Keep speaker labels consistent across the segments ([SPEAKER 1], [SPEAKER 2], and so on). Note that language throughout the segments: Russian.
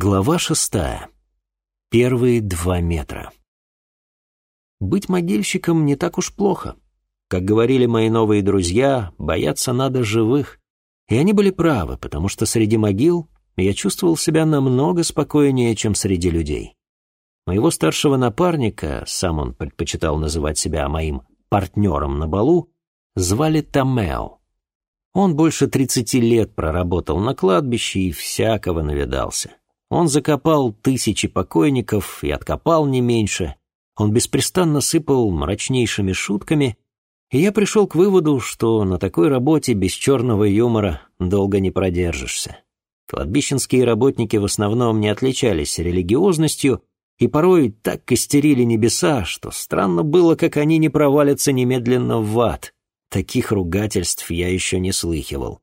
[SPEAKER 1] Глава шестая. Первые два метра. Быть могильщиком не так уж плохо. Как говорили мои новые друзья, бояться надо живых. И они были правы, потому что среди могил я чувствовал себя намного спокойнее, чем среди людей. Моего старшего напарника, сам он предпочитал называть себя моим партнером на балу, звали Томео. Он больше тридцати лет проработал на кладбище и всякого навидался. Он закопал тысячи покойников и откопал не меньше. Он беспрестанно сыпал мрачнейшими шутками, и я пришел к выводу, что на такой работе без черного юмора долго не продержишься. Кладбищенские работники в основном не отличались религиозностью и порой так костерили небеса, что странно было, как они не провалятся немедленно в ад. Таких ругательств я еще не слыхивал.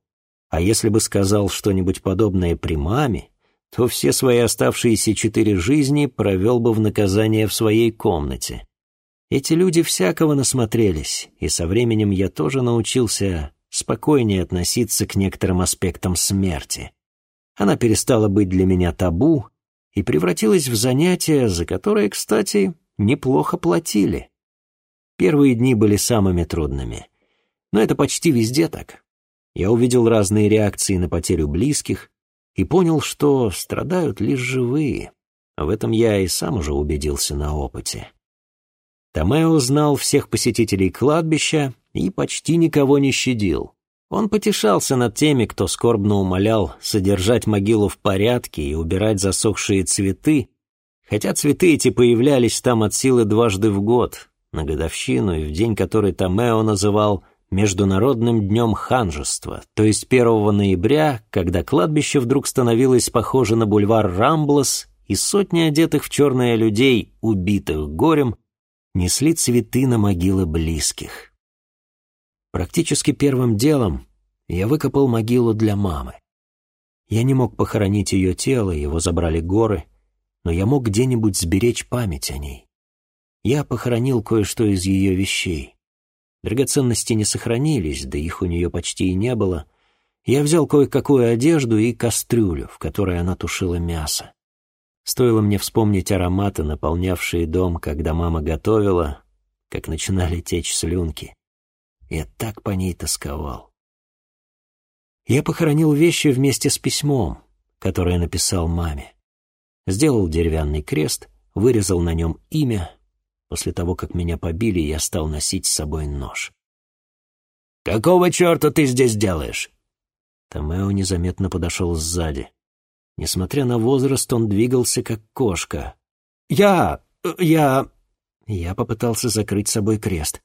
[SPEAKER 1] А если бы сказал что-нибудь подобное при маме, то все свои оставшиеся четыре жизни провел бы в наказание в своей комнате. Эти люди всякого насмотрелись, и со временем я тоже научился спокойнее относиться к некоторым аспектам смерти. Она перестала быть для меня табу и превратилась в занятие, за которое, кстати, неплохо платили. Первые дни были самыми трудными, но это почти везде так. Я увидел разные реакции на потерю близких, и понял, что страдают лишь живые. В этом я и сам уже убедился на опыте. Томео знал всех посетителей кладбища и почти никого не щадил. Он потешался над теми, кто скорбно умолял содержать могилу в порядке и убирать засохшие цветы, хотя цветы эти появлялись там от силы дважды в год, на годовщину и в день, который Томео называл Международным днем ханжества, то есть 1 ноября, когда кладбище вдруг становилось похоже на бульвар Рамблас, и сотни одетых в черное людей, убитых горем, несли цветы на могилы близких. Практически первым делом я выкопал могилу для мамы. Я не мог похоронить ее тело, его забрали горы, но я мог где-нибудь сберечь память о ней. Я похоронил кое-что из ее вещей. Драгоценности не сохранились, да их у нее почти и не было. Я взял кое-какую одежду и кастрюлю, в которой она тушила мясо. Стоило мне вспомнить ароматы, наполнявшие дом, когда мама готовила, как начинали течь слюнки. Я так по ней тосковал. Я похоронил вещи вместе с письмом, которое написал маме. Сделал деревянный крест, вырезал на нем имя После того, как меня побили, я стал носить с собой нож. «Какого черта ты здесь делаешь?» Томео незаметно подошел сзади. Несмотря на возраст, он двигался как кошка. «Я... я...» Я попытался закрыть собой крест.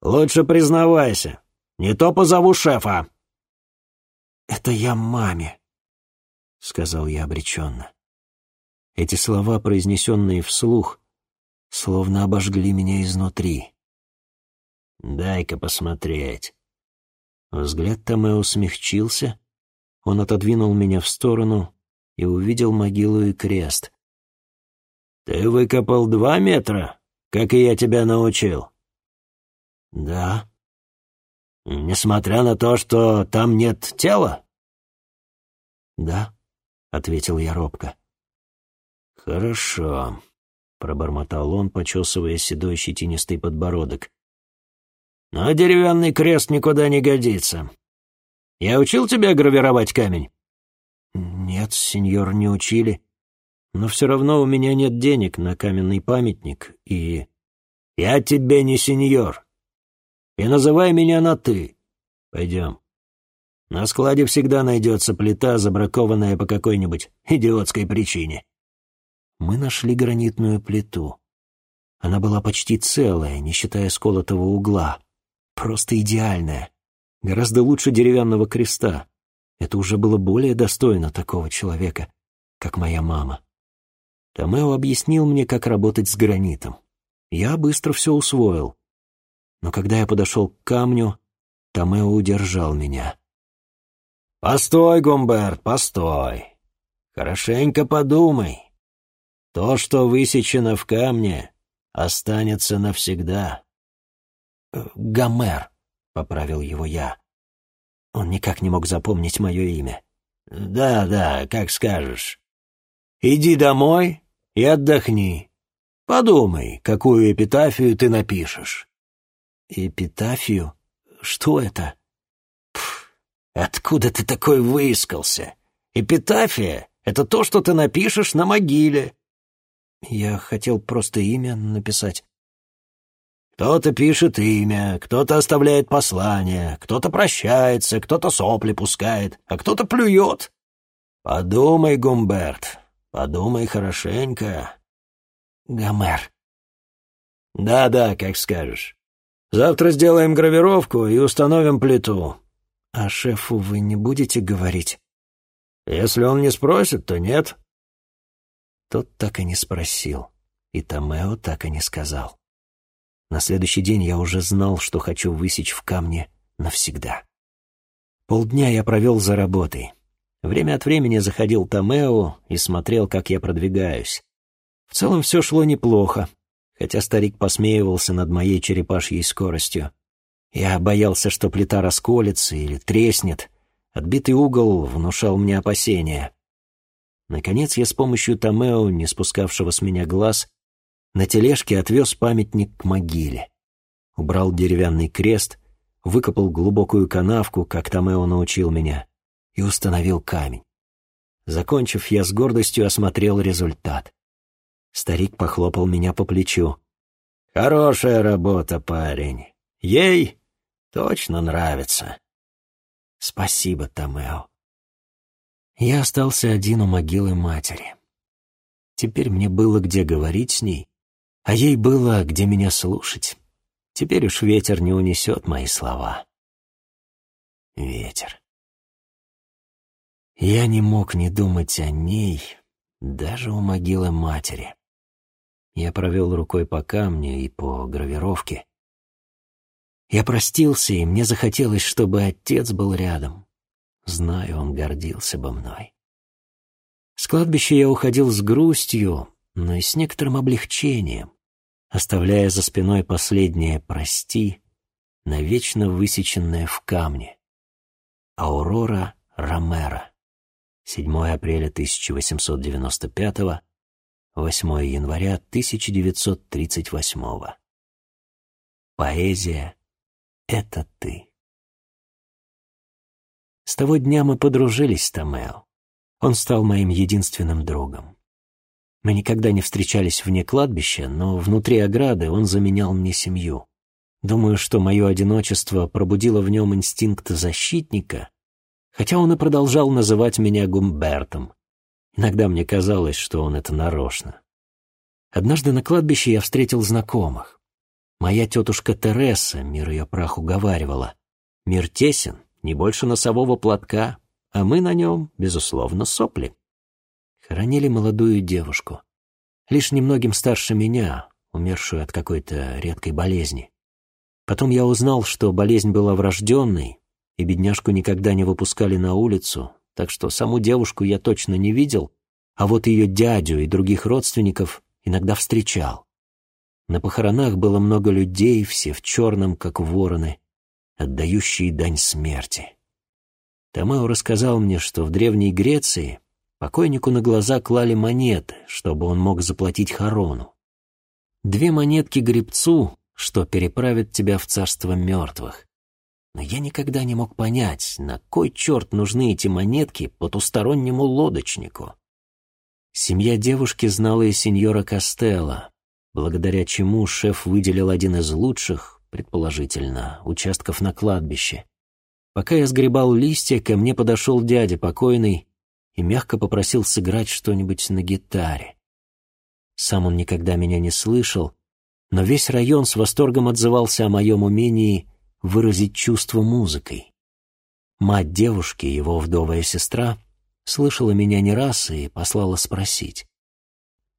[SPEAKER 1] «Лучше признавайся. Не то позову шефа». «Это я маме», — сказал я обреченно. Эти слова, произнесенные вслух, словно обожгли меня изнутри. «Дай-ка посмотреть». Взгляд Томео смягчился, он отодвинул меня в сторону и увидел могилу и крест. «Ты выкопал два метра, как и я тебя научил?» «Да». «Несмотря на то, что там нет тела?» «Да», — ответил я робко. «Хорошо», пробормотал он, почесывая седой щетинистый подбородок. «Но деревянный крест никуда не годится. Я учил тебя гравировать камень?» «Нет, сеньор, не учили. Но все равно у меня нет денег на каменный памятник, и...» «Я тебе не сеньор. И называй меня на «ты». Пойдем. На складе всегда найдется плита, забракованная по какой-нибудь идиотской причине». Мы нашли гранитную плиту. Она была почти целая, не считая сколотого угла. Просто идеальная. Гораздо лучше деревянного креста. Это уже было более достойно такого человека, как моя мама. Томео объяснил мне, как работать с гранитом. Я быстро все усвоил. Но когда я подошел к камню, Томео удержал меня. «Постой, Гумберт, постой. Хорошенько подумай. То, что высечено в камне, останется навсегда. Э, Гомер, — поправил его я. Он никак не мог запомнить мое имя. Да, да, как скажешь. Иди домой и отдохни. Подумай, какую эпитафию ты напишешь».
[SPEAKER 2] «Эпитафию? Что это?»
[SPEAKER 1] Пф, «Откуда ты такой выискался? Эпитафия — это то, что ты напишешь на могиле».
[SPEAKER 2] «Я хотел просто имя написать».
[SPEAKER 1] Кто-то пишет имя, кто-то оставляет послание, кто-то прощается, кто-то сопли пускает, а кто-то плюет. Подумай, Гумберт, подумай хорошенько.
[SPEAKER 2] Гомер.
[SPEAKER 1] Да-да, как скажешь. Завтра сделаем гравировку и установим плиту.
[SPEAKER 2] А шефу вы не будете говорить?
[SPEAKER 1] Если он не спросит, то нет.
[SPEAKER 2] Тот так и не спросил, и Томео так и не сказал. На следующий день я уже знал, что хочу высечь в камне навсегда. Полдня я провел за работой. Время от времени заходил Томео и смотрел, как я продвигаюсь. В целом все шло неплохо, хотя старик посмеивался над моей черепашьей скоростью. Я боялся, что плита расколется или треснет. Отбитый угол внушал мне опасения. Наконец я с помощью Томео, не спускавшего с меня глаз, на тележке отвез памятник к могиле. Убрал деревянный крест, выкопал глубокую канавку, как Томео научил меня, и установил камень. Закончив, я с гордостью осмотрел результат. Старик похлопал меня по плечу.
[SPEAKER 1] «Хорошая работа, парень. Ей точно нравится».
[SPEAKER 2] «Спасибо, Томео». Я остался один у могилы матери. Теперь мне было где говорить с ней, а ей было, где меня слушать. Теперь уж ветер не унесет мои слова. Ветер. Я не мог не думать о ней, даже у могилы матери. Я провел рукой по камню и по гравировке. Я простился, и мне захотелось, чтобы отец был рядом. Знаю, он гордился бы мной. С кладбища я уходил с грустью, но и с некоторым облегчением оставляя за спиной последнее «прости», навечно высеченное в камне. Аурора Ромеро. 7 апреля 1895, 8 января 1938. Поэзия — это ты. С того дня мы подружились с Томео. Он стал моим единственным другом. Мы никогда не встречались вне кладбища, но внутри ограды он заменял мне семью. Думаю, что мое одиночество пробудило в нем инстинкт защитника, хотя он и продолжал называть меня Гумбертом. Иногда мне казалось, что он это нарочно. Однажды на кладбище я встретил знакомых. Моя тетушка Тереса, мир ее прах, уговаривала. Мир тесен, не больше носового платка, а мы на нем, безусловно, сопли. Хоронили молодую девушку, лишь немногим старше меня, умершую от какой-то редкой болезни. Потом я узнал, что болезнь была врожденной, и бедняжку никогда не выпускали на улицу, так что саму девушку я точно не видел, а вот ее дядю и других родственников иногда встречал. На похоронах было много людей, все в черном, как вороны, отдающие дань смерти. Томео рассказал мне, что в Древней Греции Покойнику на глаза клали монеты, чтобы он мог заплатить хорону. Две монетки гребцу, что переправит тебя в царство мертвых. Но я никогда не мог понять, на кой черт нужны эти монетки потустороннему лодочнику. Семья девушки знала и сеньора Костелло, благодаря чему шеф выделил один из лучших, предположительно, участков на кладбище. Пока я сгребал листья, ко мне подошел дядя покойный и мягко попросил сыграть что-нибудь на гитаре. Сам он никогда меня не слышал, но весь район с восторгом отзывался о моем умении выразить чувство музыкой. Мать девушки, его вдовая сестра, слышала меня не раз и послала спросить.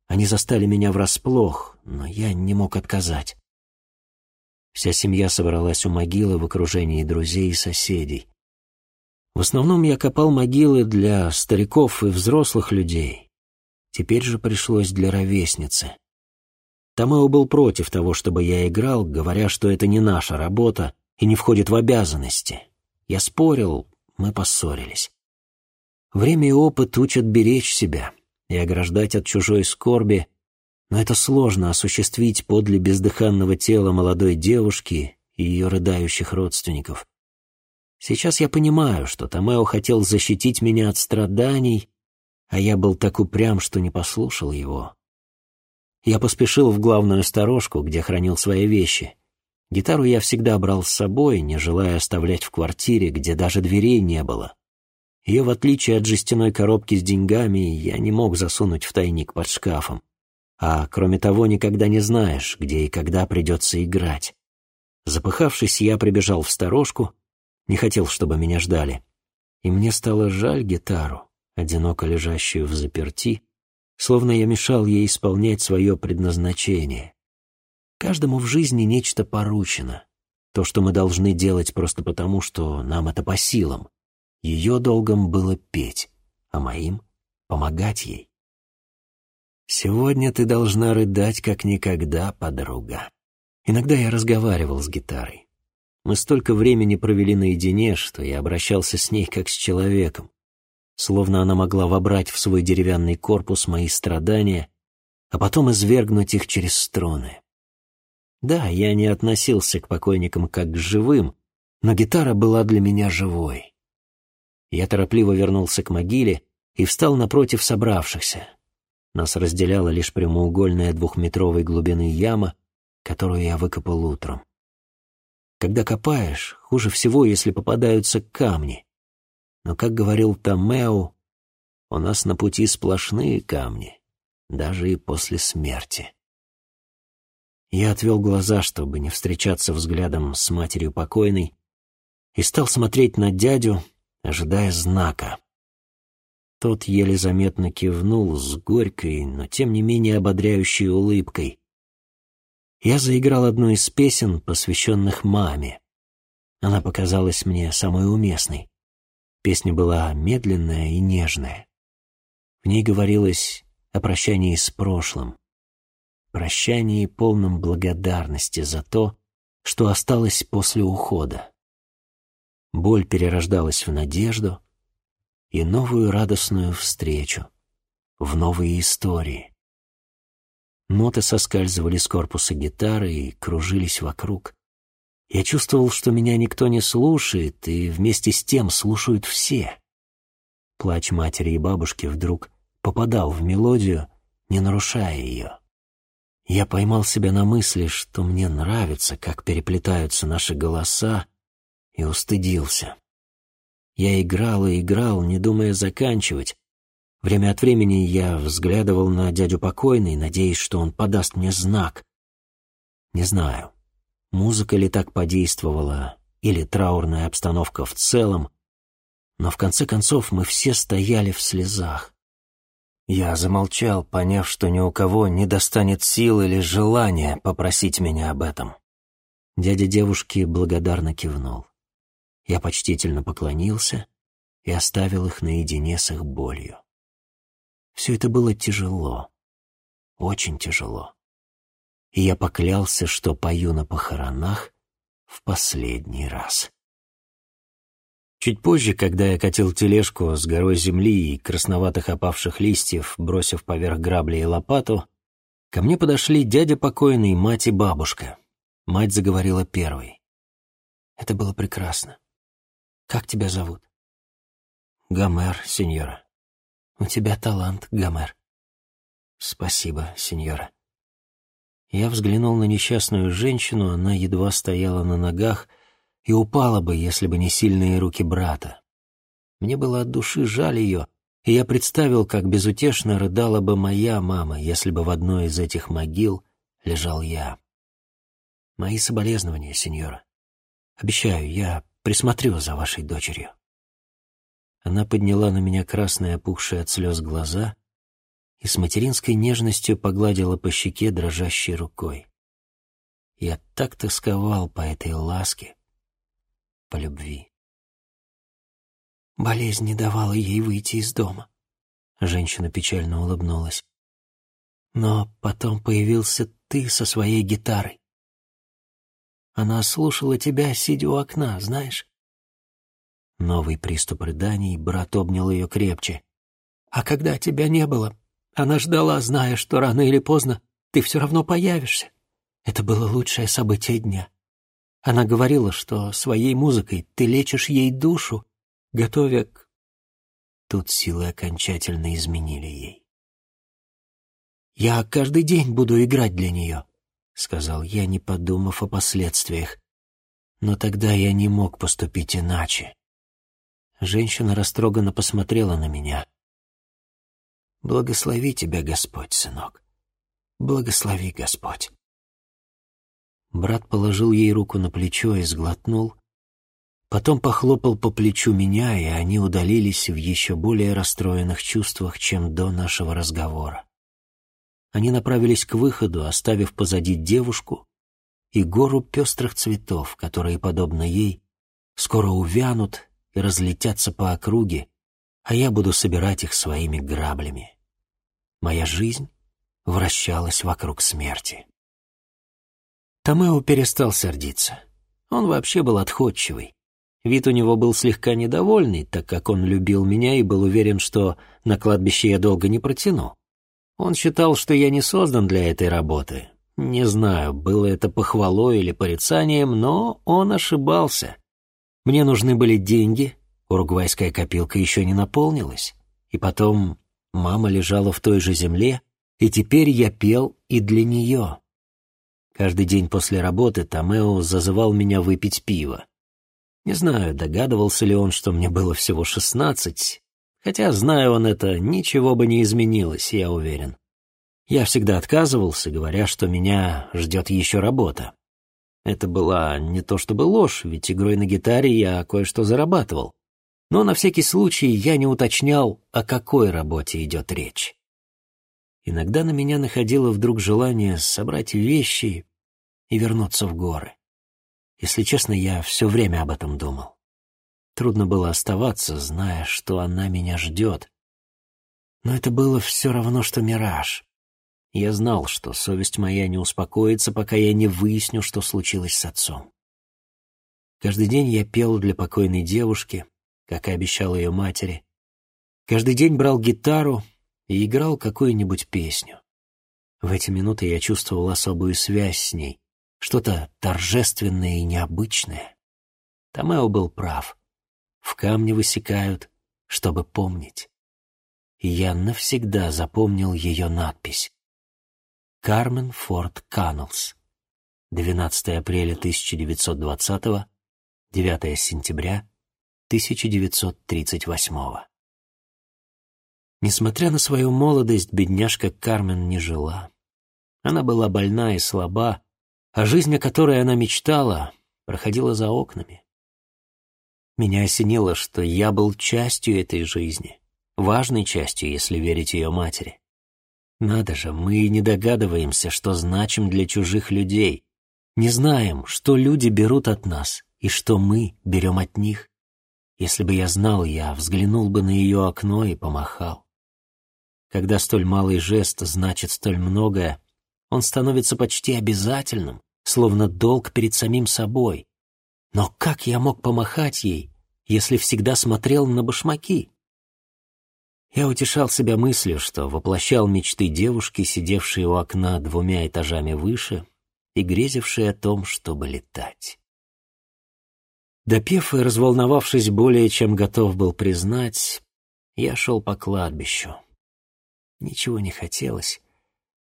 [SPEAKER 2] Они застали меня врасплох, но я не мог отказать. Вся семья собралась у могилы в окружении друзей и соседей. В основном я копал могилы для стариков и взрослых людей. Теперь же пришлось для ровесницы. Томео был против того, чтобы я играл, говоря, что это не наша работа и не входит в обязанности. Я спорил, мы поссорились. Время и опыт учат беречь себя, и ограждать от чужой скорби, но это сложно осуществить подле бездыханного тела молодой девушки и ее рыдающих родственников. Сейчас я понимаю, что Томео хотел защитить меня от страданий, а я был так упрям, что не послушал его. Я поспешил в главную сторожку, где хранил свои вещи. Гитару я всегда брал с собой, не желая оставлять в квартире, где даже дверей не было. Ее, в отличие от жестяной коробки с деньгами, я не мог засунуть в тайник под шкафом. А кроме того, никогда не знаешь, где и когда придется играть. Запыхавшись, я прибежал в сторожку, не хотел, чтобы меня ждали. И мне стало жаль гитару, одиноко лежащую в заперти, словно я мешал ей исполнять свое предназначение. Каждому в жизни нечто поручено, то, что мы должны делать просто потому, что нам это по силам. Ее долгом было петь, а моим — помогать ей. «Сегодня ты должна рыдать, как никогда, подруга». Иногда я разговаривал с гитарой. Мы столько времени провели наедине, что я обращался с ней как с человеком, словно она могла вобрать в свой деревянный корпус мои страдания, а потом извергнуть их через струны. Да, я не относился к покойникам как к живым, но гитара была для меня живой. Я торопливо вернулся к могиле и встал напротив собравшихся. Нас разделяла лишь прямоугольная двухметровой глубины яма, которую я выкопал утром. Когда копаешь, хуже всего, если попадаются камни. Но, как говорил Томео, у нас на пути сплошные камни, даже и после смерти. Я отвел глаза, чтобы не встречаться взглядом с матерью покойной, и стал смотреть на дядю, ожидая знака. Тот еле заметно кивнул с горькой, но тем не менее ободряющей улыбкой. Я заиграл одну из песен, посвященных маме. Она показалась мне самой уместной. Песня была медленная и нежная. В ней говорилось о прощании с прошлым, прощании полном благодарности за то, что осталось после ухода. Боль перерождалась в надежду и новую радостную встречу, в новые истории. Ноты соскальзывали с корпуса гитары и кружились вокруг. Я чувствовал, что меня никто не слушает, и вместе с тем слушают все. Плач матери и бабушки вдруг попадал в мелодию, не нарушая ее. Я поймал себя на мысли, что мне нравится, как переплетаются наши голоса, и устыдился. Я играл и играл, не думая заканчивать. Время от времени я взглядывал на дядю покойный, надеясь, что он подаст мне знак. Не знаю, музыка ли так подействовала, или траурная обстановка в целом, но в конце концов мы все стояли в слезах. Я замолчал, поняв, что ни у кого не достанет сил или желания попросить меня об этом. Дядя девушки благодарно кивнул. Я почтительно поклонился и оставил их наедине с их болью. Все это было тяжело, очень тяжело. И я поклялся, что пою на похоронах в последний раз. Чуть позже, когда я катил тележку с горой земли и красноватых опавших листьев, бросив поверх грабли и лопату, ко мне подошли дядя покойный, мать и бабушка. Мать заговорила первой. Это было прекрасно. Как тебя зовут? Гомер, сеньора. У тебя талант, Гомер. Спасибо, сеньора. Я взглянул на несчастную женщину, она едва стояла на ногах и упала бы, если бы не сильные руки брата. Мне было от души жаль ее, и я представил, как безутешно рыдала бы моя мама, если бы в одной из этих могил лежал я. Мои соболезнования, сеньора. Обещаю, я присмотрю за вашей дочерью». Она подняла на меня красные опухшие от слез глаза и с материнской нежностью погладила по щеке дрожащей рукой. Я так тосковал по этой ласке, по любви. Болезнь не давала ей выйти из дома. Женщина печально улыбнулась. Но потом появился ты со своей гитарой. Она слушала тебя, сидя у окна, знаешь?» Новый приступ рыданий, брат обнял ее крепче. «А когда тебя не было, Она ждала, зная, что рано или поздно ты все равно появишься. Это было лучшее событие дня. Она говорила, что своей музыкой ты лечишь ей душу, готовя к... Тут силы окончательно изменили ей. «Я каждый день буду играть для нее», — сказал я, не подумав о последствиях. Но тогда я не мог поступить иначе. Женщина растроганно посмотрела на меня. «Благослови тебя, Господь, сынок. Благослови, Господь». Брат положил ей руку на плечо и сглотнул, потом похлопал по плечу меня, и они удалились в еще более расстроенных чувствах, чем до нашего разговора. Они направились к выходу, оставив позади девушку и гору пестрых цветов, которые, подобно ей, скоро увянут и разлетятся по округе, а я буду собирать их своими граблями. Моя жизнь вращалась вокруг смерти. Томео перестал сердиться. Он вообще был отходчивый. Вид у него был слегка недовольный, так как он любил меня и был уверен, что на кладбище я долго не протяну. Он считал, что я не создан для этой работы. Не знаю, было это похвалой или порицанием, но он ошибался. Мне нужны были деньги, уругвайская копилка еще не наполнилась. И потом мама лежала в той же земле, и теперь я пел и для нее. Каждый день после работы Томео зазывал меня выпить пиво. Не знаю, догадывался ли он, что мне было всего шестнадцать, хотя, зная он это, ничего бы не изменилось, я уверен. Я всегда отказывался, говоря, что меня ждет еще работа. Это была не то чтобы ложь, ведь игрой на гитаре я кое-что зарабатывал. Но на всякий случай я не уточнял, о какой работе идет речь. Иногда на меня находило вдруг желание собрать вещи и вернуться в горы. Если честно, я все время об этом думал. Трудно было оставаться, зная, что она меня ждет. Но это было все равно, что мираж. Я знал, что совесть моя не успокоится, пока я не выясню, что случилось с отцом. Каждый день я пел для покойной девушки, как и обещал ее матери. Каждый день брал гитару и играл какую-нибудь песню. В эти минуты я чувствовал особую связь с ней, что-то торжественное и необычное. Томео был прав. В камне высекают, чтобы помнить. И я навсегда запомнил ее надпись. Кармен Форд Каннелс. 12 апреля 1920, 9 сентября 1938. Несмотря на свою молодость, бедняжка Кармен не жила. Она была больна и слаба, а жизнь, о которой она мечтала, проходила за окнами. Меня осенило, что я был частью этой жизни, важной частью, если верить ее матери. Надо же, мы не догадываемся, что значим для чужих людей. Не знаем, что люди берут от нас и что мы берем от них. Если бы я знал, я взглянул бы на ее окно и помахал. Когда столь малый жест значит столь многое, он становится почти обязательным, словно долг перед самим собой. Но как я мог помахать ей, если всегда смотрел на башмаки? Я утешал себя мыслью, что воплощал мечты девушки, сидевшей у окна двумя этажами выше и грезившей о том, чтобы летать. Допев и разволновавшись более, чем готов был признать, я шел по кладбищу. Ничего не хотелось.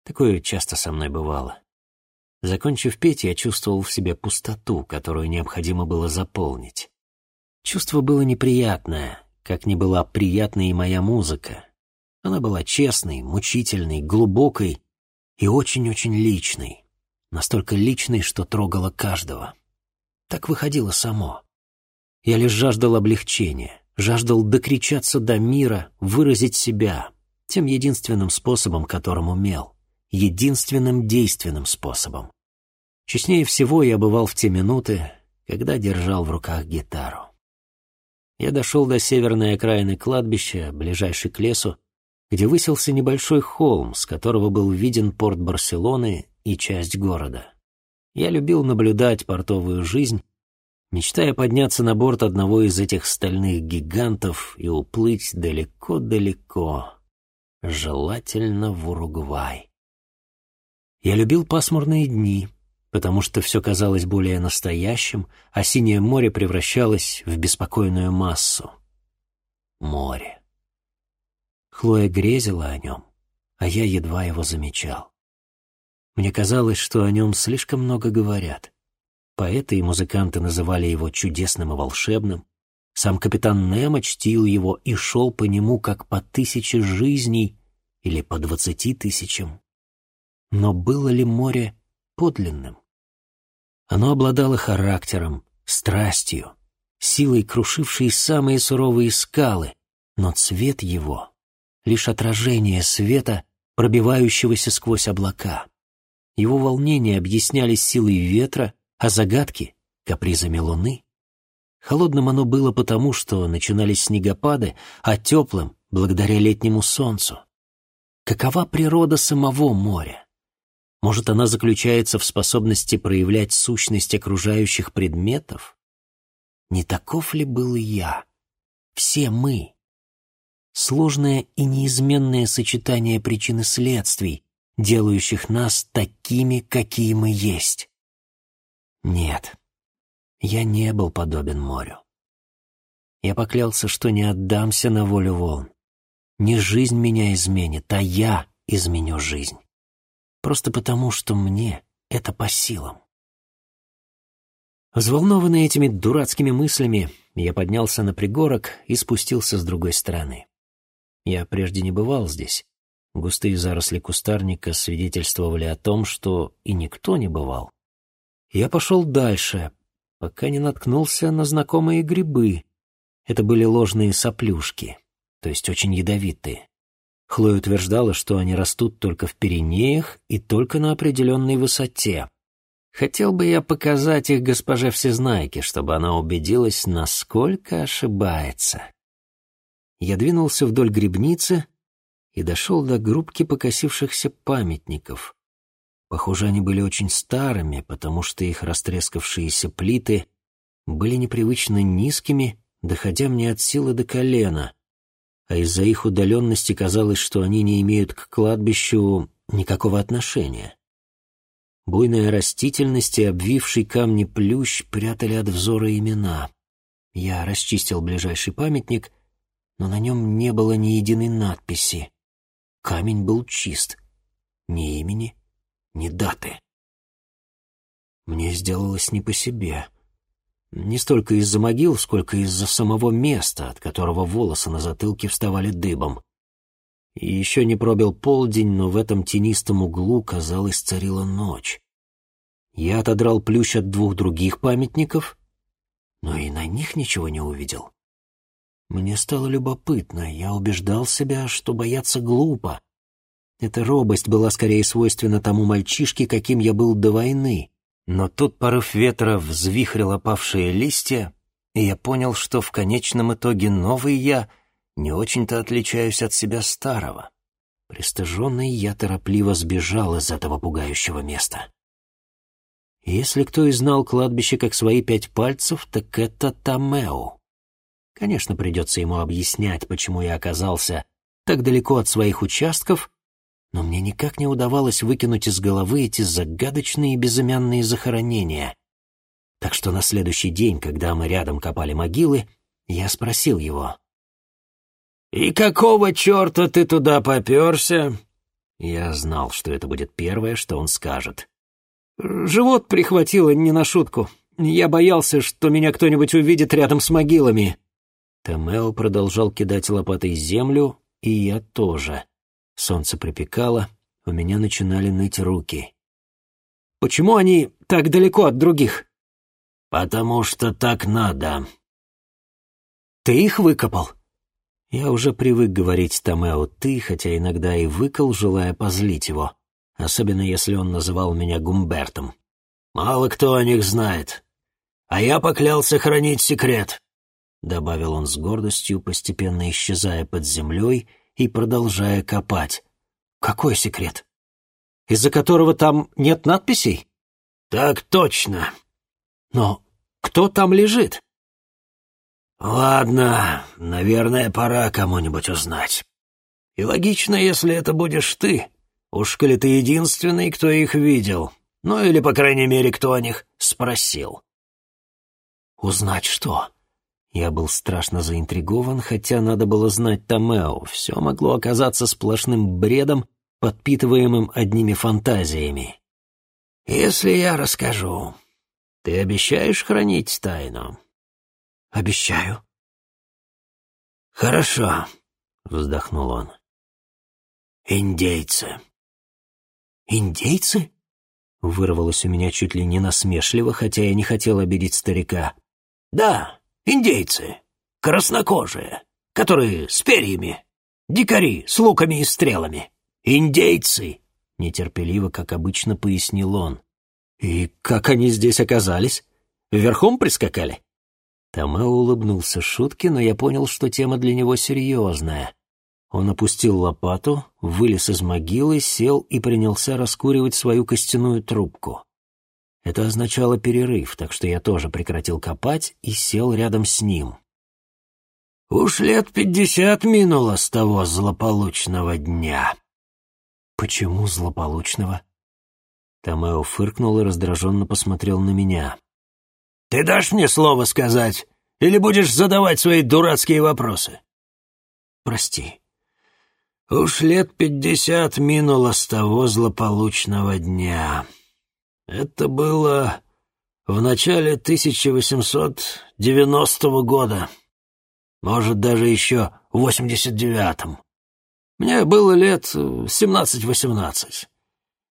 [SPEAKER 2] Такое часто со мной бывало. Закончив петь, я чувствовал в себе пустоту, которую необходимо было заполнить. Чувство было неприятное, как не была приятной и моя музыка. Она была честной, мучительной, глубокой и очень-очень личной. Настолько личной, что трогала каждого. Так выходило само. Я лишь жаждал облегчения, жаждал докричаться до мира, выразить себя тем единственным способом, которым умел, единственным действенным способом. Честнее всего я бывал в те минуты, когда держал в руках гитару. Я дошел до северной окраины кладбища, ближайшей к лесу, где высился небольшой холм, с которого был виден порт Барселоны и часть города. Я любил наблюдать портовую жизнь, мечтая подняться на борт одного из этих стальных гигантов и уплыть далеко-далеко, желательно в Уругвай. Я любил пасмурные дни, потому что все казалось более настоящим, а синее море превращалось в беспокойную массу. Море. Хлоя грезила о нем, а я едва его замечал. Мне казалось, что о нем слишком много говорят. Поэты и музыканты называли его чудесным и волшебным. Сам капитан Немо чтил его и шел по нему как по тысяче жизней или по двадцати тысячам. Но было ли море подлинным? Оно обладало характером, страстью, силой, крушившей самые суровые скалы, но цвет его — лишь отражение света, пробивающегося сквозь облака. Его волнения объяснялись силой ветра, а загадки — капризами луны. Холодным оно было потому, что начинались снегопады, а теплым — благодаря летнему солнцу. Какова природа самого моря? Может, она заключается в способности проявлять сущность окружающих предметов? Не таков ли был я? Все мы. Сложное и неизменное сочетание причин и следствий, делающих нас такими, какие мы есть. Нет, я не был подобен морю. Я поклялся, что не отдамся на волю волн. Не жизнь меня изменит, а я изменю жизнь. Просто потому, что мне это по силам. Взволнованный этими дурацкими мыслями, я поднялся на пригорок и спустился с другой стороны. Я прежде не бывал здесь. Густые заросли кустарника свидетельствовали о том, что и никто не бывал. Я пошел дальше, пока не наткнулся на знакомые грибы. Это были ложные соплюшки, то есть очень ядовитые. Хлоя утверждала, что они растут только в Пиренеях и только на определенной высоте. Хотел бы я показать их госпоже Всезнайке, чтобы она убедилась, насколько ошибается. Я двинулся вдоль грибницы и дошел до группки покосившихся памятников. Похоже, они были очень старыми, потому что их растрескавшиеся плиты были непривычно низкими, доходя мне от силы до колена, а из-за их удаленности казалось, что они не имеют к кладбищу никакого отношения. Буйная растительность и обвивший камни плющ прятали от взора имена. Я расчистил ближайший памятник, но на нем не было ни единой надписи. Камень был чист. Ни имени, ни даты. Мне сделалось не по себе. Не столько из-за могил, сколько из-за самого места, от которого волосы на затылке вставали дыбом. И еще не пробил полдень, но в этом тенистом углу, казалось, царила ночь. Я отодрал плющ от двух других памятников, но и на них ничего не увидел. Мне стало любопытно, я убеждал себя, что бояться глупо, эта робость была скорее свойственна тому мальчишке, каким я был до войны. Но тут порыв ветра взвихрил опавшие листья, и я понял, что в конечном итоге новый я не очень-то отличаюсь от себя старого. Пристыженный я торопливо сбежал из этого пугающего места. Если кто и знал кладбище как свои пять пальцев, так это Тамео. Конечно, придется ему объяснять, почему я оказался так далеко от своих участков но мне никак не удавалось выкинуть из головы эти загадочные безымянные захоронения. Так что на следующий день, когда мы рядом копали могилы, я спросил его. «И какого черта ты туда поперся?» Я знал, что это будет первое, что он скажет. «Живот прихватило не на шутку. Я боялся, что меня кто-нибудь увидит рядом с могилами». Томео продолжал кидать лопатой землю, и я тоже. Солнце припекало, у меня начинали ныть руки. «Почему они так далеко от других?» «Потому что так надо». «Ты их выкопал?» Я уже привык говорить Томео «ты», хотя иногда и выкол, желая позлить его, особенно если он называл меня Гумбертом. «Мало кто о них знает. А я поклялся хранить секрет», — добавил он с гордостью, постепенно исчезая под землей — и продолжая копать. «Какой секрет? Из-за которого там нет надписей?» «Так точно». «Но кто там лежит?» «Ладно, наверное, пора кому-нибудь узнать.
[SPEAKER 1] И логично, если это будешь ты. Уж коли ты единственный, кто их видел. Ну или, по крайней мере, кто о них спросил.
[SPEAKER 2] Узнать что? Я был страшно заинтригован, хотя надо было знать Томео. Все могло оказаться сплошным бредом, подпитываемым одними фантазиями.
[SPEAKER 1] «Если я расскажу, ты обещаешь хранить тайну?»
[SPEAKER 2] «Обещаю».
[SPEAKER 1] «Хорошо», — вздохнул он. «Индейцы».
[SPEAKER 2] «Индейцы?» — вырвалось у меня чуть ли не насмешливо, хотя я не хотел обидеть старика.
[SPEAKER 1] «Да, индейцы, краснокожие, которые с перьями, дикари с луками и стрелами. Индейцы!» — нетерпеливо, как обычно, пояснил он.
[SPEAKER 2] «И как они здесь оказались? Верхом прискакали?» Тома улыбнулся шутке, но я понял, что тема для него серьезная. Он опустил лопату, вылез из могилы, сел и принялся раскуривать свою костяную трубку. Это означало перерыв, так что я тоже прекратил копать и сел рядом с ним.
[SPEAKER 1] «Уж лет пятьдесят минуло с того злополучного дня»,
[SPEAKER 2] «Почему злополучного?» Томео фыркнул и раздраженно посмотрел на меня.
[SPEAKER 1] «Ты дашь мне слово сказать, или будешь задавать свои дурацкие вопросы?»
[SPEAKER 2] «Прости».
[SPEAKER 1] «Уж лет пятьдесят минуло с того злополучного дня. Это было в начале 1890 года, может, даже еще в 89-м. Мне было лет семнадцать-восемнадцать.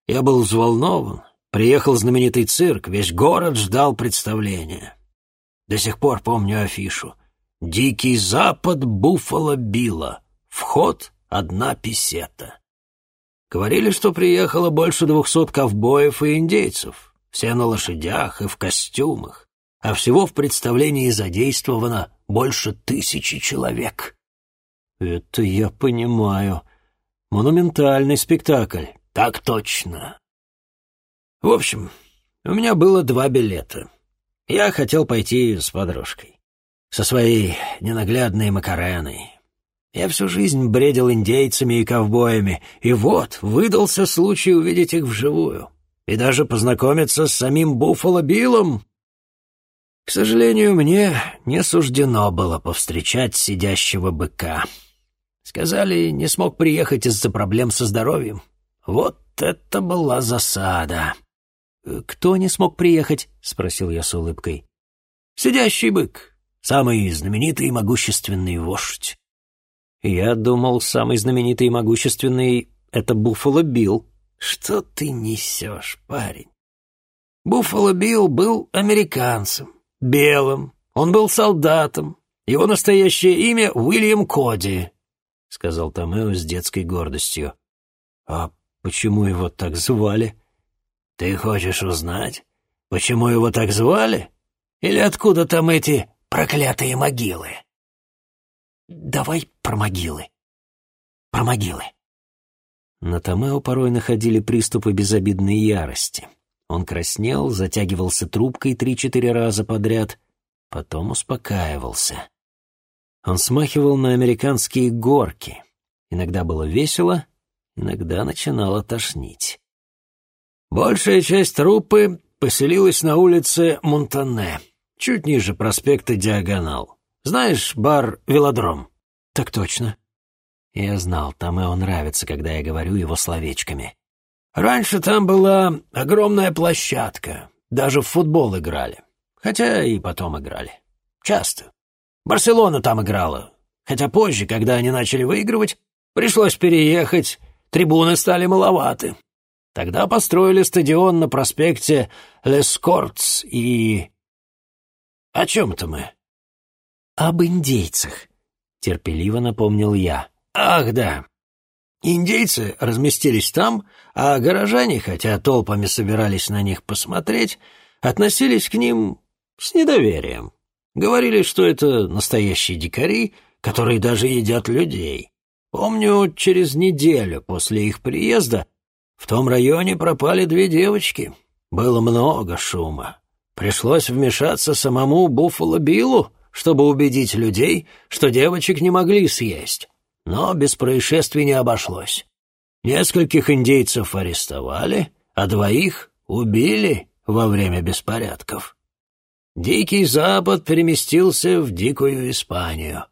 [SPEAKER 1] Я был взволнован. Приехал знаменитый цирк, весь город ждал представления. До сих пор помню афишу. «Дикий запад Буффало Билла. Вход — одна писета». Говорили, что приехало больше двухсот ковбоев и индейцев. Все на лошадях и в костюмах. А всего в представлении задействовано больше тысячи человек.
[SPEAKER 2] «Это я понимаю. Монументальный спектакль».
[SPEAKER 1] «Так точно». В общем, у меня было два билета. Я хотел пойти с подружкой. Со своей ненаглядной Макареной. Я всю жизнь бредил индейцами и ковбоями, и вот выдался случай увидеть их вживую. И даже познакомиться с самим Буффало Биллом. К сожалению, мне не суждено было повстречать сидящего быка. Сказали, не смог приехать из-за проблем со здоровьем. Вот это была засада.
[SPEAKER 2] «Кто не смог приехать?» — спросил я с улыбкой.
[SPEAKER 1] «Сидящий бык. Самый знаменитый и могущественный вождь».
[SPEAKER 2] «Я думал, самый знаменитый и могущественный — это Буффало Билл».
[SPEAKER 1] «Что ты несешь, парень?» Буффало Билл был американцем, белым. Он был солдатом. Его настоящее имя — Уильям Коди. — сказал Томео с детской гордостью.
[SPEAKER 2] «А почему его так звали?»
[SPEAKER 1] «Ты хочешь узнать, почему его так звали? Или откуда там эти проклятые могилы?»
[SPEAKER 2] «Давай про могилы. Про могилы». На Томео порой находили приступы безобидной ярости. Он краснел, затягивался трубкой три-четыре раза подряд, потом успокаивался. Он смахивал на американские горки. Иногда было весело, иногда начинало тошнить.
[SPEAKER 1] Большая часть труппы поселилась на улице Монтане, чуть ниже проспекта Диагонал. Знаешь бар «Велодром»?
[SPEAKER 2] Так точно. Я знал, там и он нравится, когда я говорю его словечками.
[SPEAKER 1] Раньше там была огромная площадка, даже в футбол играли. Хотя и потом играли. Часто. Барселона там играла. Хотя позже, когда они начали выигрывать, пришлось переехать, трибуны стали маловаты. Тогда построили стадион на проспекте Лескортс и... О чем-то мы?
[SPEAKER 2] Об индейцах, терпеливо напомнил я.
[SPEAKER 1] Ах, да. Индейцы разместились там, а горожане, хотя толпами собирались на них посмотреть, относились к ним с недоверием. Говорили, что это настоящие дикари, которые даже едят людей. Помню, через неделю после их приезда в том районе пропали две девочки. Было много шума. Пришлось вмешаться самому Буффало Биллу, чтобы убедить людей, что девочек не могли съесть. но без происшествий не обошлось. Нескольких индейцев арестовали, а двоих убили во время беспорядков. Дикий Запад переместился в Дикую Испанию.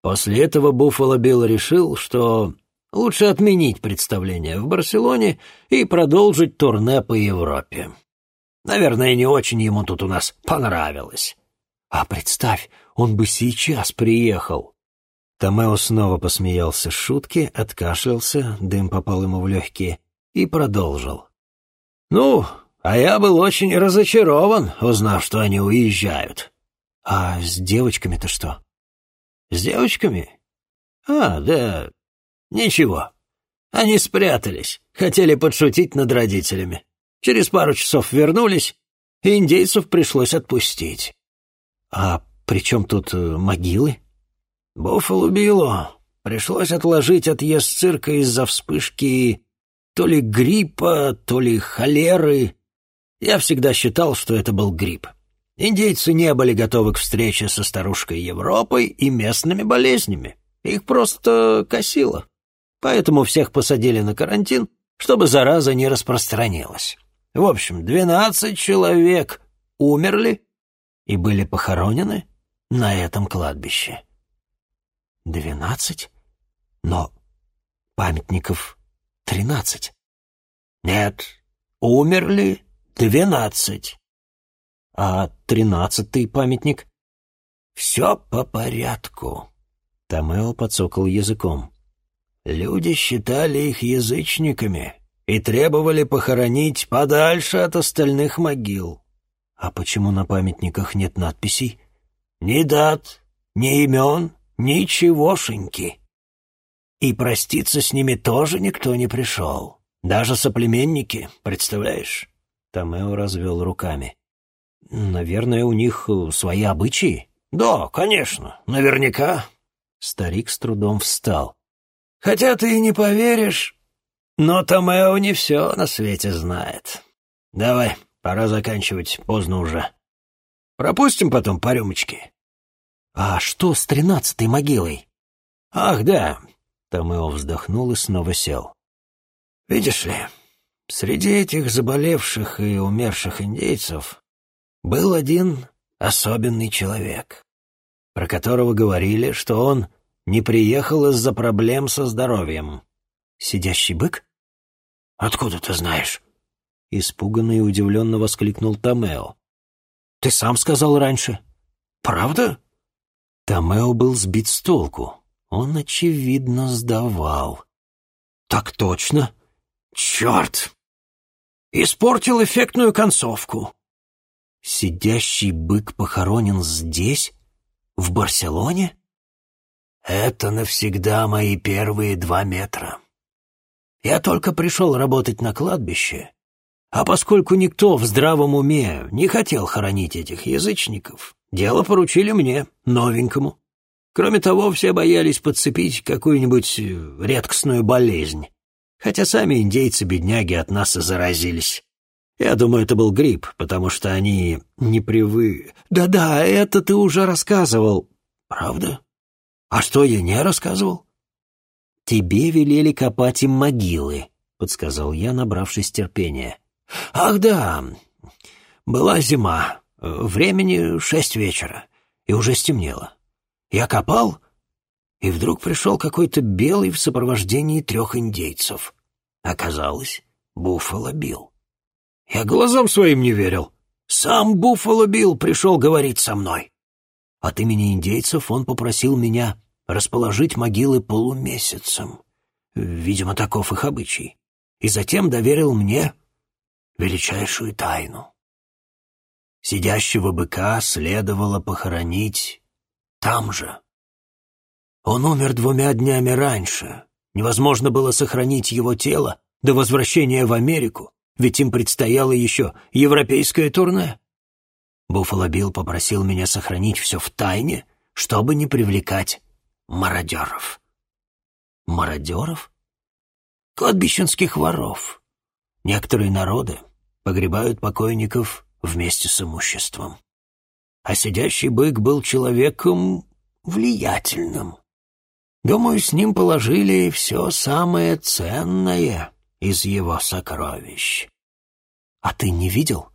[SPEAKER 1] После этого Буффало Билл решил, что лучше отменить представление в Барселоне и продолжить турне по Европе. Наверное, не очень ему тут у нас понравилось.
[SPEAKER 2] А представь, он бы сейчас приехал. Томео снова посмеялся шутки, откашлялся, дым попал ему в легкие, и продолжил.
[SPEAKER 1] «Ну, а я был очень разочарован, узнав, что они уезжают».
[SPEAKER 2] «А с девочками-то что?»
[SPEAKER 1] «С девочками? А, да, ничего. Они спрятались, хотели подшутить над родителями. Через пару часов вернулись, и индейцев пришлось отпустить».
[SPEAKER 2] «А при чем тут э, могилы?»
[SPEAKER 1] Буффало Биллу пришлось отложить отъезд цирка из-за вспышки то ли гриппа, то ли холеры. Я всегда считал, что это был грипп. Индейцы не были готовы к встрече со старушкой Европой и местными болезнями. Их просто косило. Поэтому всех посадили на карантин, чтобы зараза не распространилась. В общем, двенадцать человек умерли и были похоронены на этом кладбище.
[SPEAKER 2] Двенадцать? Но памятников тринадцать.
[SPEAKER 1] Нет, умерли двенадцать.
[SPEAKER 2] А тринадцатый памятник?
[SPEAKER 1] Все по порядку.
[SPEAKER 2] Томео подсокал языком.
[SPEAKER 1] Люди считали их язычниками и требовали похоронить подальше от остальных могил.
[SPEAKER 2] А почему на памятниках нет надписей?
[SPEAKER 1] Ни дат, ни имен, Ничегошеньки. И проститься с ними тоже никто не пришел. Даже соплеменники, представляешь?»
[SPEAKER 2] Томео развел руками. «Наверное, у них э, свои обычаи?»
[SPEAKER 1] «Да, конечно, наверняка».
[SPEAKER 2] Старик с трудом встал.
[SPEAKER 1] «Хотя ты и не поверишь, но Томео не все на свете знает. Давай, пора заканчивать, поздно уже. Пропустим потом по рюмочке».
[SPEAKER 2] «А что с тринадцатой могилой?»
[SPEAKER 1] «Ах, да!»
[SPEAKER 2] Томео вздохнул и снова сел.
[SPEAKER 1] «Видишь ли, среди этих заболевших и умерших индейцев был один особенный человек, про которого говорили, что он не приехал из-за проблем со здоровьем.
[SPEAKER 2] Сидящий бык?
[SPEAKER 1] Откуда ты знаешь?
[SPEAKER 2] Испуганно и удивленно воскликнул Томео.
[SPEAKER 1] Ты сам сказал раньше. Правда?
[SPEAKER 2] Томео был сбит с толку. Он, очевидно, сдавал.
[SPEAKER 1] «Так точно. Черт! Испортил эффектную концовку».
[SPEAKER 2] «Сидящий бык похоронен здесь? В Барселоне?»
[SPEAKER 1] «Это навсегда мои первые два метра. Я только пришел работать на кладбище, а поскольку никто в здравом уме не хотел хоронить этих язычников, Дело поручили мне, новенькому. Кроме того, все боялись подцепить какую-нибудь э, редкостную болезнь. Хотя сами индейцы-бедняги от нас и заразились. Я думаю, это был грипп, потому что они не привы...
[SPEAKER 2] Да-да, это ты уже рассказывал.
[SPEAKER 1] Правда? А что я не рассказывал?
[SPEAKER 2] Тебе велели копать им могилы, подсказал я, набравшись терпения.
[SPEAKER 1] Ах да, была зима. Времени шесть вечера, и уже стемнело. Я копал, и вдруг пришел какой-то белый в сопровождении трех индейцев. Оказалось, Буффало Билл. Я глазам своим не верил. Сам Буффало Билл пришел говорить со мной. От имени индейцев он попросил меня расположить могилы полумесяцем. Видимо, таков их обычай. И затем доверил мне величайшую тайну. Сидящего быка следовало похоронить там же. Он умер двумя днями раньше. Невозможно было сохранить его тело до возвращения в Америку, ведь им предстояло еще европейское турне. Буффало Билл попросил меня сохранить все в тайне, чтобы не привлекать мародеров. Мародеров? Кладбищенских воров. Некоторые народы погребают покойников вместе с имуществом. А сидящий бык был человеком влиятельным. Думаю, с ним положили все самое ценное из его сокровищ.
[SPEAKER 2] А ты не видел?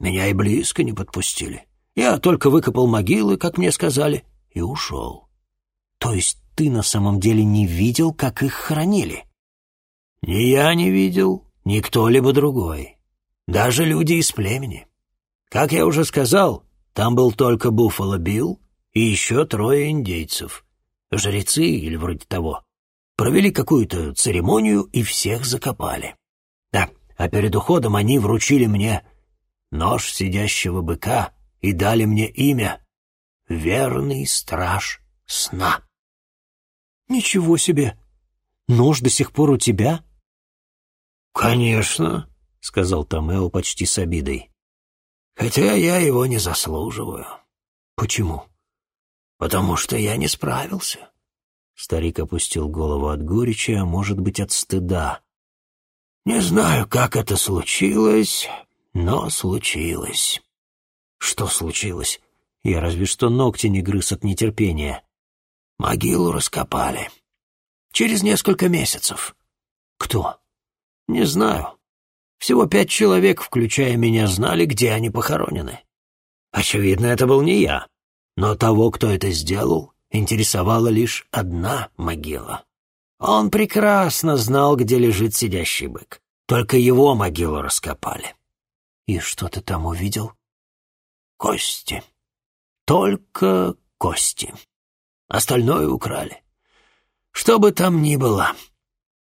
[SPEAKER 1] Меня и близко не подпустили. Я только выкопал могилы, как мне сказали, и ушел.
[SPEAKER 2] То есть ты на самом деле не видел, как их хоронили?
[SPEAKER 1] Ни я не видел, ни кто-либо другой. Даже люди из племени. Как я уже сказал, там был только Буффало Билл и еще трое индейцев. Жрецы или вроде того. Провели какую-то церемонию и всех закопали. Да, а перед уходом они вручили мне нож сидящего быка и дали мне имя — Верный Страж Сна.
[SPEAKER 2] «Ничего себе! Нож до сих пор у тебя?»
[SPEAKER 1] «Конечно», — сказал Томео почти с обидой. «Хотя я его не заслуживаю».
[SPEAKER 2] «Почему?»
[SPEAKER 1] «Потому что я не справился».
[SPEAKER 2] Старик опустил голову от горечи, а может быть, от стыда.
[SPEAKER 1] «Не знаю, как это случилось, но случилось».
[SPEAKER 2] «Что случилось?» Я разве что ногти не грыз от нетерпения.
[SPEAKER 1] Могилу раскопали. Через несколько месяцев.
[SPEAKER 2] Кто?
[SPEAKER 1] Не знаю. Всего пять человек, включая меня, знали, где они похоронены. Очевидно, это был не я. Но того, кто это сделал, интересовала лишь одна могила. Он прекрасно знал, где лежит сидящий бык. Только его могилу раскопали.
[SPEAKER 2] И что ты там увидел?
[SPEAKER 1] Кости. Только кости. Остальное украли. Что бы там ни было.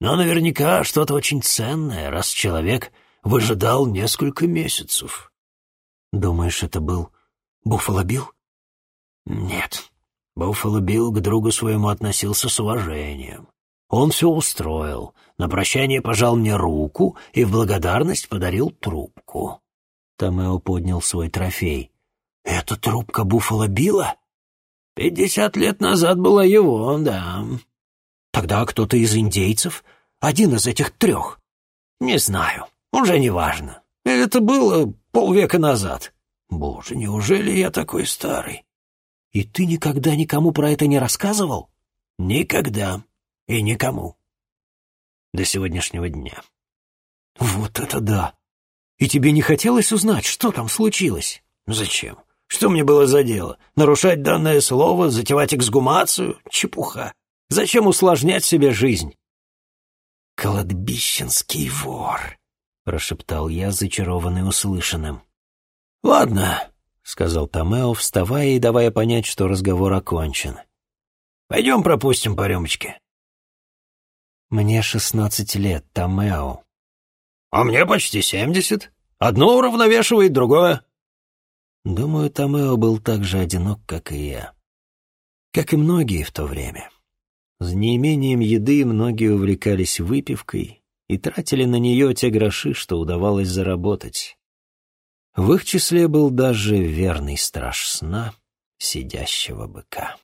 [SPEAKER 1] Но наверняка что-то очень ценное, раз человек выжидал несколько месяцев.
[SPEAKER 2] Думаешь, это был Буффало Билл?
[SPEAKER 1] Нет. Буффало Билл к другу своему относился с уважением. Он все устроил. На прощание пожал мне руку и в благодарность подарил трубку.
[SPEAKER 2] Томео поднял свой трофей.
[SPEAKER 1] «Это трубка Буффало Билла?» Пятьдесят лет назад была его, да.
[SPEAKER 2] Тогда кто-то из индейцев? Один из этих трех?
[SPEAKER 1] Не знаю, уже не важно. Это было полвека назад. Боже, неужели я такой старый?
[SPEAKER 2] И ты никогда никому про это не рассказывал?
[SPEAKER 1] Никогда. И никому. До сегодняшнего дня.
[SPEAKER 2] Вот это да! И тебе не хотелось узнать, что там случилось?
[SPEAKER 1] Зачем? Что мне было за дело? Нарушать данное слово, затевать эксгумацию? Чепуха. Зачем усложнять себе жизнь?
[SPEAKER 2] «Кладбищенский вор», — прошептал я, зачарованный услышанным.
[SPEAKER 1] «Ладно», —
[SPEAKER 2] сказал Томео, вставая и давая понять, что разговор окончен.
[SPEAKER 1] «Пойдем пропустим по рюмочке».
[SPEAKER 2] «Мне шестнадцать лет, Томео».
[SPEAKER 1] «А мне почти семьдесят. Одно уравновешивает другое».
[SPEAKER 2] Думаю, Томео был так же одинок, как и я. Как и многие в то время. За неимением еды многие увлекались выпивкой и тратили на нее те гроши, что удавалось заработать. В их числе был даже верный страж сна, сидящего быка.